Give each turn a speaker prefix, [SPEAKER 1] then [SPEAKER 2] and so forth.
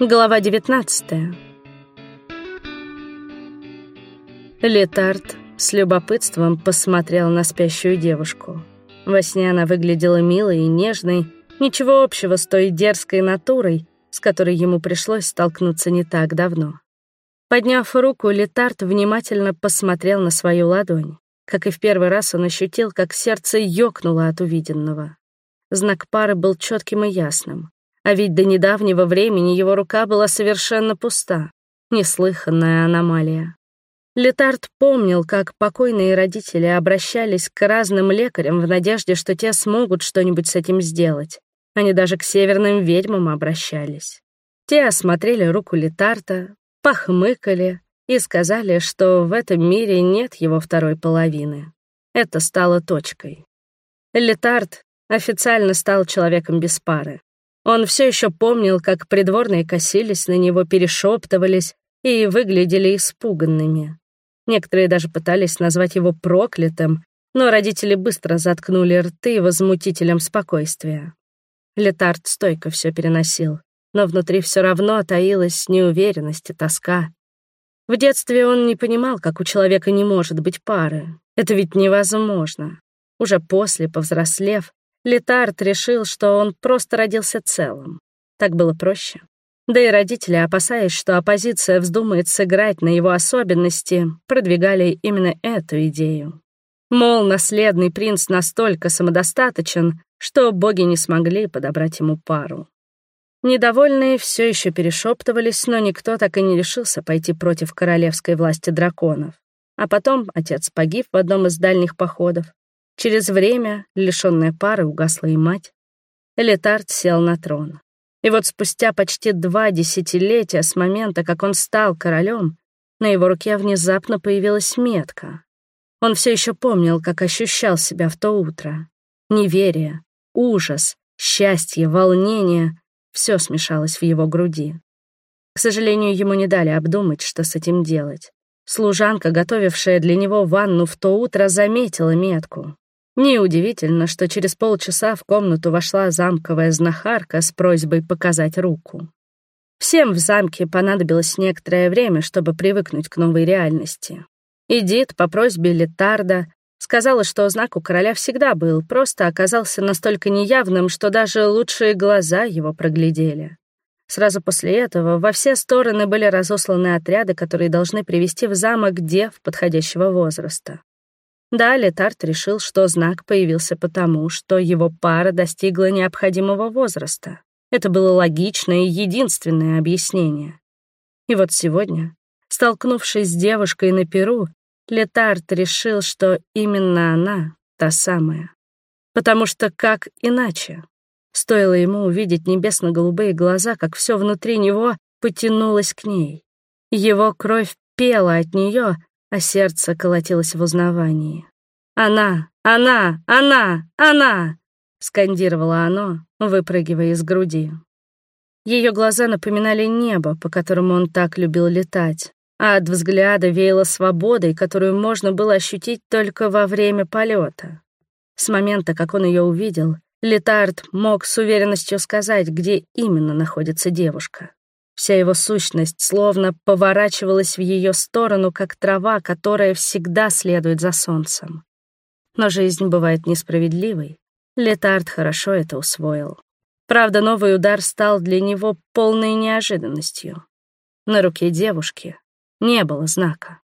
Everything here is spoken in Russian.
[SPEAKER 1] Глава 19 Летард с любопытством посмотрел на спящую девушку. Во сне она выглядела милой и нежной, ничего общего с той дерзкой натурой, с которой ему пришлось столкнуться не так давно. Подняв руку, Летард внимательно посмотрел на свою ладонь. Как и в первый раз, он ощутил, как сердце ёкнуло от увиденного. Знак пары был четким и ясным. А ведь до недавнего времени его рука была совершенно пуста. Неслыханная аномалия. Летард помнил, как покойные родители обращались к разным лекарям в надежде, что те смогут что-нибудь с этим сделать. Они даже к северным ведьмам обращались. Те осмотрели руку Летарта, похмыкали и сказали, что в этом мире нет его второй половины. Это стало точкой. Летард официально стал человеком без пары. Он все еще помнил, как придворные косились на него, перешептывались и выглядели испуганными. Некоторые даже пытались назвать его проклятым, но родители быстро заткнули рты возмутителем спокойствия. Летард стойко все переносил, но внутри все равно таилась неуверенность и тоска. В детстве он не понимал, как у человека не может быть пары. Это ведь невозможно. Уже после, повзрослев, Летард решил, что он просто родился целым. Так было проще. Да и родители, опасаясь, что оппозиция вздумает сыграть на его особенности, продвигали именно эту идею. Мол, наследный принц настолько самодостаточен, что боги не смогли подобрать ему пару. Недовольные все еще перешептывались, но никто так и не решился пойти против королевской власти драконов. А потом отец погиб в одном из дальних походов, Через время, лишённая пары, угасла и мать. Элитард сел на трон. И вот спустя почти два десятилетия с момента, как он стал королем, на его руке внезапно появилась метка. Он все еще помнил, как ощущал себя в то утро. Неверие, ужас, счастье, волнение — все смешалось в его груди. К сожалению, ему не дали обдумать, что с этим делать. Служанка, готовившая для него ванну в то утро, заметила метку. Неудивительно, что через полчаса в комнату вошла замковая знахарка с просьбой показать руку. Всем в замке понадобилось некоторое время, чтобы привыкнуть к новой реальности. Эдит по просьбе Летарда сказала, что знак у короля всегда был, просто оказался настолько неявным, что даже лучшие глаза его проглядели. Сразу после этого во все стороны были разосланы отряды, которые должны привести в замок дев подходящего возраста. Да, Летард решил, что знак появился потому, что его пара достигла необходимого возраста. Это было логичное и единственное объяснение. И вот сегодня, столкнувшись с девушкой на Перу, Летард решил, что именно она та самая. Потому что как иначе? Стоило ему увидеть небесно-голубые глаза, как все внутри него потянулось к ней. Его кровь пела от нее, а сердце колотилось в узнавании. «Она! Она! Она! Она!» — скандировало оно, выпрыгивая из груди. Ее глаза напоминали небо, по которому он так любил летать, а от взгляда веяло свободой, которую можно было ощутить только во время полета. С момента, как он ее увидел, Летард мог с уверенностью сказать, где именно находится девушка. Вся его сущность словно поворачивалась в ее сторону, как трава, которая всегда следует за солнцем. Но жизнь бывает несправедливой. Летард хорошо это усвоил. Правда, новый удар стал для него полной неожиданностью. На руке девушки не было знака.